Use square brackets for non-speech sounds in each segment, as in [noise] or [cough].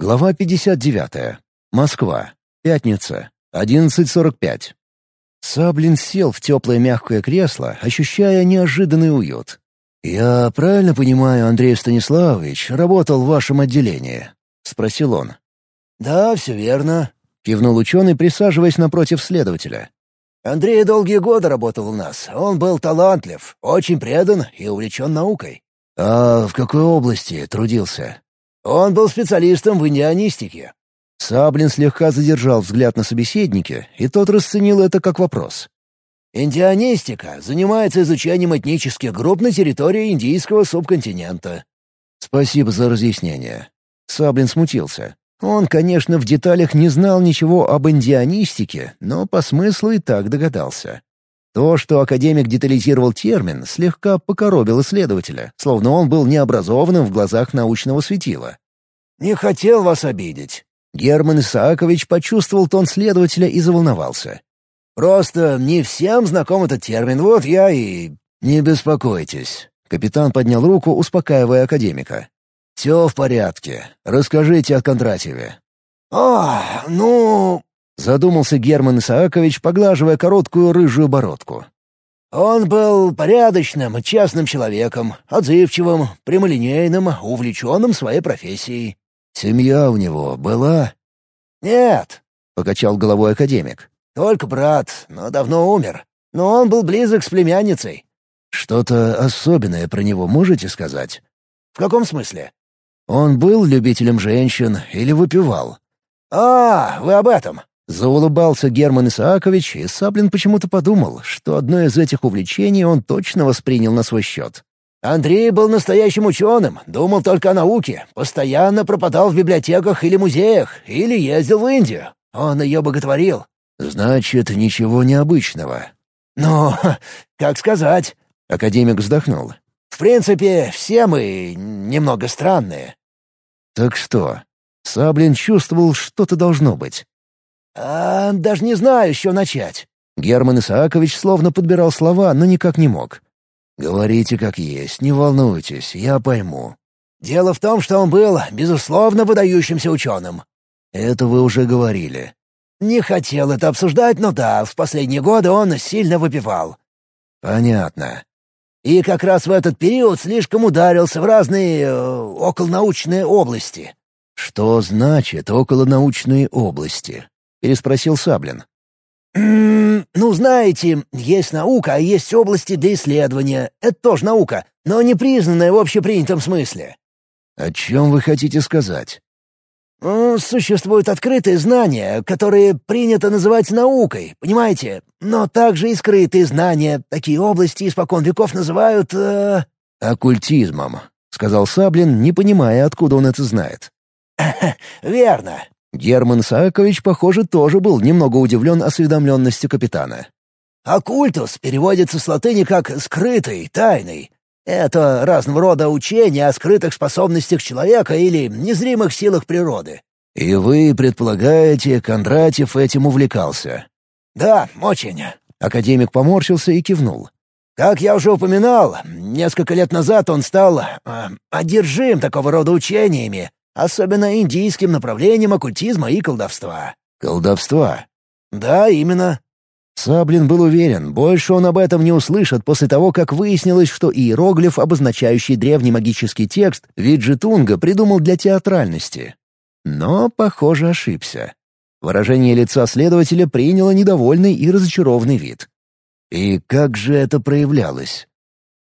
Глава 59. Москва. Пятница. 11.45. Саблин сел в теплое мягкое кресло, ощущая неожиданный уют. «Я правильно понимаю, Андрей Станиславович работал в вашем отделении?» — спросил он. «Да, все верно», — кивнул ученый, присаживаясь напротив следователя. «Андрей долгие годы работал у нас. Он был талантлив, очень предан и увлечен наукой». «А в какой области трудился?» «Он был специалистом в индианистике». Саблин слегка задержал взгляд на собеседнике, и тот расценил это как вопрос. Индианистика занимается изучением этнических групп на территории индийского субконтинента. Спасибо за разъяснение. Саблин смутился. Он, конечно, в деталях не знал ничего об индианистике, но по смыслу и так догадался. То, что академик детализировал термин, слегка покоробил исследователя, словно он был необразованным в глазах научного светила. «Не хотел вас обидеть». Герман Исаакович почувствовал тон следователя и заволновался. Просто не всем знаком этот термин, вот я и...» «Не беспокойтесь». Капитан поднял руку, успокаивая академика. «Все в порядке. Расскажите о Кондратьеве». «А, ну...» — задумался Герман Исаакович, поглаживая короткую рыжую бородку. «Он был порядочным, честным человеком, отзывчивым, прямолинейным, увлеченным своей профессией». «Семья у него была?» «Нет», — покачал головой академик. Только брат, но давно умер. Но он был близок с племянницей». «Что-то особенное про него можете сказать?» «В каком смысле?» «Он был любителем женщин или выпивал?» «А, вы об этом?» Заулыбался Герман Исаакович, и Саблин почему-то подумал, что одно из этих увлечений он точно воспринял на свой счет. «Андрей был настоящим ученым, думал только о науке, постоянно пропадал в библиотеках или музеях, или ездил в Индию. Он ее боготворил, «Значит, ничего необычного». «Ну, как сказать?» — академик вздохнул. «В принципе, все мы немного странные». «Так что?» Саблин чувствовал, что-то должно быть. «А, даже не знаю, еще начать». Герман Исаакович словно подбирал слова, но никак не мог. «Говорите как есть, не волнуйтесь, я пойму». «Дело в том, что он был, безусловно, выдающимся ученым». «Это вы уже говорили. Не хотел это обсуждать, но да, в последние годы он сильно выпивал. Понятно. И как раз в этот период слишком ударился в разные э, околонаучные области. Что значит околонаучные области? переспросил Саблин. «М-м, ну, знаете, есть наука, а есть области для исследования. Это тоже наука, но не признанная в общепринятом смысле. О чем вы хотите сказать? Существуют открытые знания, которые принято называть наукой, понимаете? Но также и скрытые знания. Такие области испокон веков называют... Э... «Оккультизмом», — сказал Саблин, не понимая, откуда он это знает. [laughs] «Верно». Герман Саакович, похоже, тоже был немного удивлен осведомленностью капитана. «Оккультус» переводится с латыни как «скрытый», «тайный». Это разного рода учения о скрытых способностях человека или незримых силах природы. И вы предполагаете, Кондратьев этим увлекался? Да, очень. Академик поморщился и кивнул. Как я уже упоминал, несколько лет назад он стал э, одержим такого рода учениями, особенно индийским направлением оккультизма и колдовства. Колдовства? Да, именно. Саблин был уверен, больше он об этом не услышит после того, как выяснилось, что иероглиф, обозначающий древний магический текст, Виджетунга придумал для театральности. Но, похоже, ошибся. Выражение лица следователя приняло недовольный и разочарованный вид. И как же это проявлялось?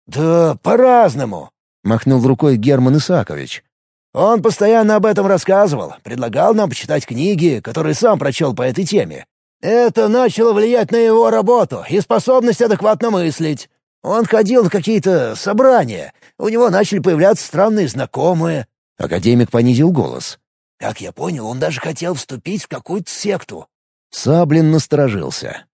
«Да по-разному», — махнул рукой Герман Исакович. «Он постоянно об этом рассказывал, предлагал нам почитать книги, которые сам прочел по этой теме. Это начало влиять на его работу и способность адекватно мыслить. Он ходил на какие-то собрания, у него начали появляться странные знакомые. Академик понизил голос. Как я понял, он даже хотел вступить в какую-то секту. Саблин насторожился.